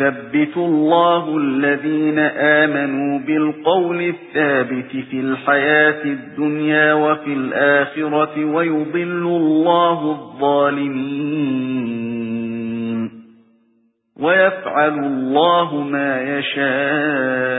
يُثَبِّتُ اللَّهُ الَّذِينَ آمَنُوا بِالْقَوْلِ الثَّابِتِ فِي الْحَيَاةِ الدُّنْيَا وَفِي الْآخِرَةِ وَيُضِلُّ اللَّهُ الظَّالِمِينَ وَيَفْعَلُ اللَّهُ مَا يَشَاءُ